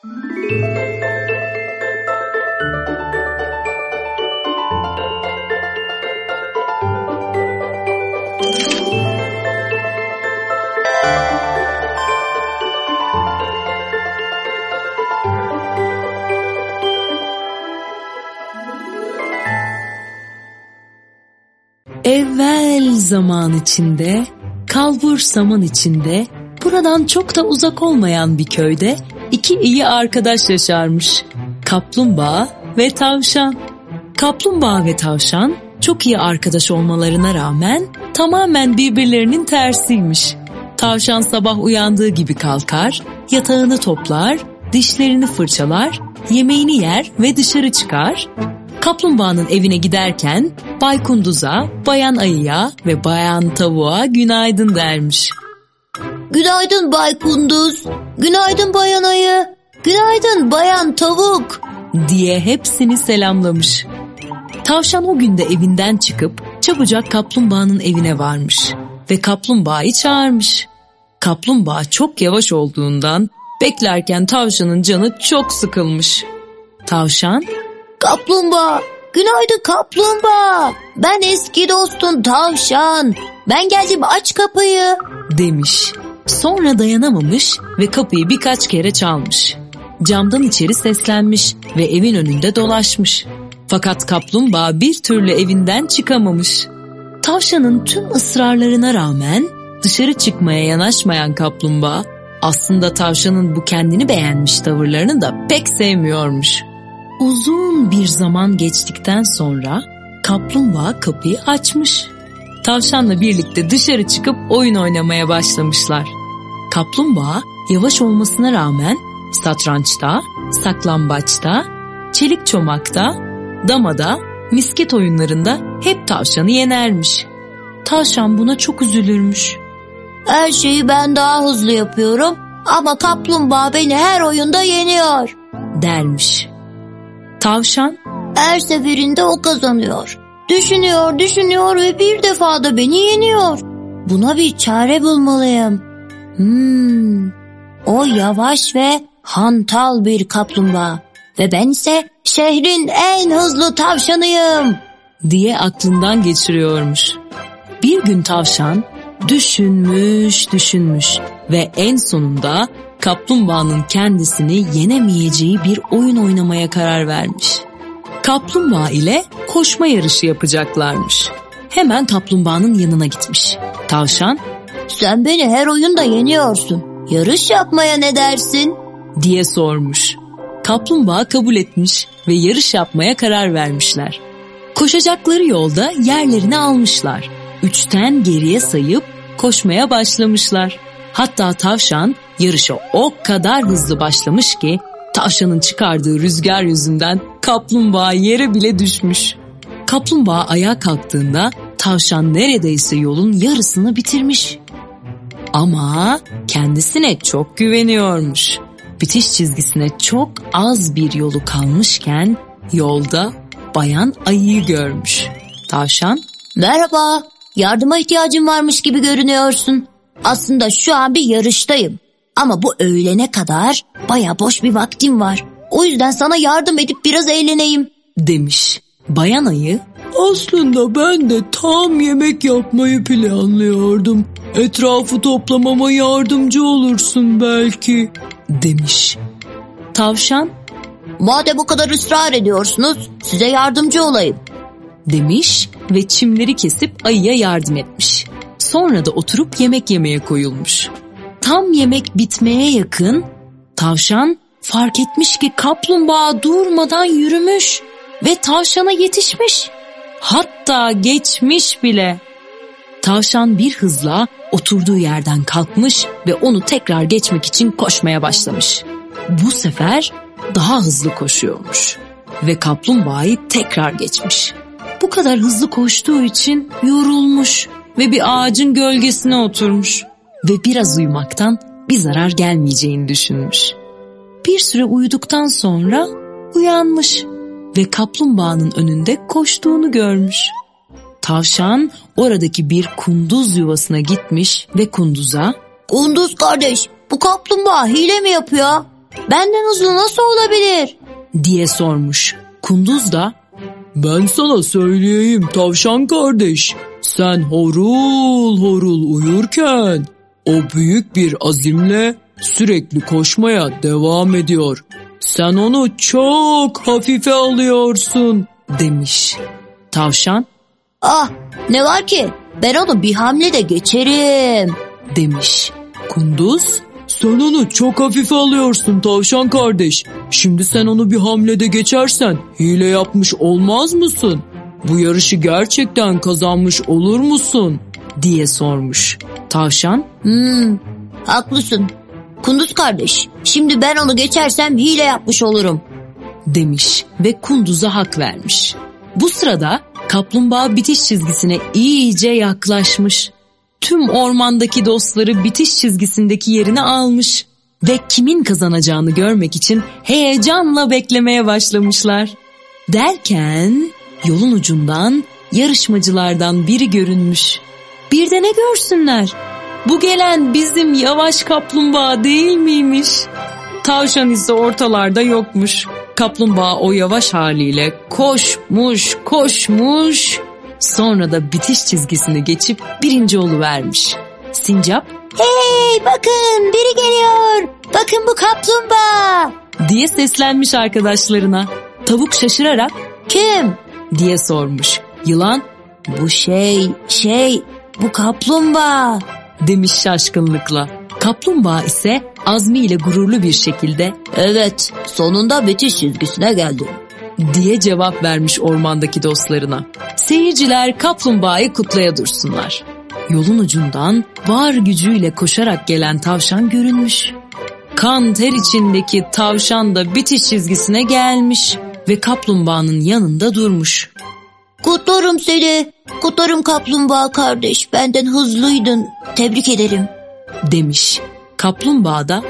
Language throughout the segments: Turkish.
Evvel zaman içinde, kalbur saman içinde, buradan çok da uzak olmayan bir köyde iki iyi arkadaş yaşarmış. Kaplumbağa ve tavşan. Kaplumbağa ve tavşan çok iyi arkadaş olmalarına rağmen tamamen birbirlerinin tersiymiş. Tavşan sabah uyandığı gibi kalkar, yatağını toplar, dişlerini fırçalar, yemeğini yer ve dışarı çıkar. Kaplumbağanın evine giderken Bay Kunduz'a, Bayan Ayı'ya ve Bayan Tavuğa günaydın dermiş. Günaydın Bay Kunduz, günaydın Bayan Ayı, günaydın Bayan Tavuk diye hepsini selamlamış. Tavşan o günde evinden çıkıp çabucak kaplumbağanın evine varmış ve kaplumbağayı çağırmış. Kaplumbağa çok yavaş olduğundan beklerken tavşanın canı çok sıkılmış. Tavşan Kaplumbağa, günaydın kaplumbağa. Ben eski dostun tavşan. Ben geldim aç kapıyı. Demiş. Sonra dayanamamış ve kapıyı birkaç kere çalmış. Camdan içeri seslenmiş ve evin önünde dolaşmış. Fakat kaplumbağa bir türlü evinden çıkamamış. Tavşanın tüm ısrarlarına rağmen dışarı çıkmaya yanaşmayan kaplumbağa aslında tavşanın bu kendini beğenmiş tavırlarını da pek sevmiyormuş. Uzun bir zaman geçtikten sonra kaplumbağa kapıyı açmış. Tavşanla birlikte dışarı çıkıp oyun oynamaya başlamışlar. Kaplumbağa yavaş olmasına rağmen satrançta, saklambaçta, çelik çomakta, damada, misket oyunlarında hep tavşanı yenermiş. Tavşan buna çok üzülürmüş. Her şeyi ben daha hızlı yapıyorum ama kaplumbağa beni her oyunda yeniyor dermiş. Tavşan her seferinde o kazanıyor. Düşünüyor, düşünüyor ve bir defada beni yeniyor. Buna bir çare bulmalıyım. Hmm, o yavaş ve hantal bir kaplumbağa ve ben ise şehrin en hızlı tavşanıyım diye aklından geçiriyormuş. Bir gün tavşan düşünmüş düşünmüş ve en sonunda kaplumbağanın kendisini yenemeyeceği bir oyun oynamaya karar vermiş. Kaplumbağa ile koşma yarışı yapacaklarmış. Hemen kaplumbağanın yanına gitmiş. Tavşan, "Sen beni her oyunda yeniyorsun. Yarış yapmaya ne dersin?" diye sormuş. Kaplumbağa kabul etmiş ve yarış yapmaya karar vermişler. Koşacakları yolda yerlerini almışlar. Üçten geriye sayıp koşmaya başlamışlar. Hatta tavşan yarışa o kadar hızlı başlamış ki tavşanın çıkardığı rüzgar yüzünden kaplumbağa yere bile düşmüş. Kaplumbağa ayağa kalktığında tavşan neredeyse yolun yarısını bitirmiş. Ama kendisine çok güveniyormuş. Bitiş çizgisine çok az bir yolu kalmışken yolda bayan ayıyı görmüş. Tavşan, "Merhaba, yardıma ihtiyacın varmış gibi görünüyorsun. Aslında şu an bir yarıştayım. Ama bu öğlene kadar baya boş bir vaktim var. O yüzden sana yardım edip biraz eğleneyim." demiş. Bayan ayı aslında ben de tam yemek yapmayı planlıyordum. Etrafı toplamama yardımcı olursun belki demiş. Tavşan Madem bu kadar ısrar ediyorsunuz size yardımcı olayım demiş ve çimleri kesip ayıya yardım etmiş. Sonra da oturup yemek yemeye koyulmuş. Tam yemek bitmeye yakın tavşan fark etmiş ki kaplumbağa durmadan yürümüş ve tavşana yetişmiş. Hatta geçmiş bile. Tavşan bir hızla oturduğu yerden kalkmış ve onu tekrar geçmek için koşmaya başlamış. Bu sefer daha hızlı koşuyormuş ve kaplumbağayı tekrar geçmiş. Bu kadar hızlı koştuğu için yorulmuş ve bir ağacın gölgesine oturmuş ve biraz uyumaktan bir zarar gelmeyeceğini düşünmüş. Bir süre uyuduktan sonra uyanmış ve kaplumbağanın önünde koştuğunu görmüş. Tavşan oradaki bir kunduz yuvasına gitmiş ve kunduza ''Kunduz kardeş bu kaplumbağa hile mi yapıyor? Benden hızlı nasıl olabilir? diye sormuş. Kunduz da Ben sana söyleyeyim tavşan kardeş. Sen horul horul uyurken o büyük bir azimle sürekli koşmaya devam ediyor. Sen onu çok hafife alıyorsun. demiş. Tavşan Ah ne var ki? Ben onu bir hamlede geçerim. demiş. Kunduz, sen onu çok hafife alıyorsun tavşan kardeş. Şimdi sen onu bir hamlede geçersen hile yapmış olmaz mısın? Bu yarışı gerçekten kazanmış olur musun? diye sormuş. Tavşan Hmm, haklısın. Kunduz kardeş, şimdi ben onu geçersem hile yapmış olurum. demiş ve kunduza hak vermiş. Bu sırada kaplumbağa bitiş çizgisine iyice yaklaşmış. Tüm ormandaki dostları bitiş çizgisindeki yerini almış ve kimin kazanacağını görmek için heyecanla beklemeye başlamışlar. Derken yolun ucundan yarışmacılardan biri görünmüş. Bir de ne görsünler? Bu gelen bizim yavaş kaplumbağa değil miymiş? Tavşan ise ortalarda yokmuş. Kaplumbağa o yavaş haliyle koşmuş koşmuş. Sonra da bitiş çizgisini geçip birinci vermiş. Sincap Hey bakın biri geliyor. Bakın bu kaplumbağa. diye seslenmiş arkadaşlarına. Tavuk şaşırarak Kim? diye sormuş. Yılan Bu şey, şey, bu kaplumbağa. demiş şaşkınlıkla. Kaplumbağa ise azmiyle gururlu bir şekilde Evet, sonunda bitiş çizgisine geldim. diye cevap vermiş ormandaki dostlarına. Seyirciler kaplumbağayı kutlaya dursunlar. Yolun ucundan var gücüyle koşarak gelen tavşan görünmüş. Kan ter içindeki tavşan da bitiş çizgisine gelmiş ve kaplumbağanın yanında durmuş. Kutlarım seni. Kutlarım kaplumbağa kardeş. Benden hızlıydın. Tebrik ederim. Demiş. Kaplumbağa da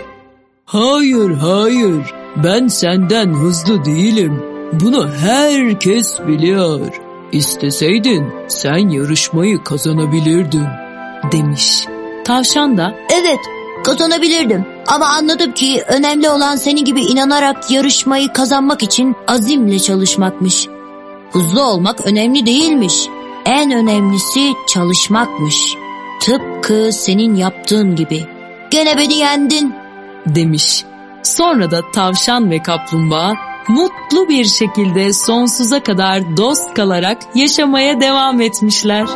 Hayır hayır ben senden hızlı değilim. Bunu herkes biliyor. İsteseydin sen yarışmayı kazanabilirdin. demiş. Tavşan da Evet, kazanabilirdim. Ama anladım ki önemli olan senin gibi inanarak yarışmayı kazanmak için azimle çalışmakmış. Hızlı olmak önemli değilmiş. En önemlisi çalışmakmış. Tıpkı senin yaptığın gibi. Gene beni yendin. demiş. Sonra da tavşan ve kaplumbağa mutlu bir şekilde sonsuza kadar dost kalarak yaşamaya devam etmişler.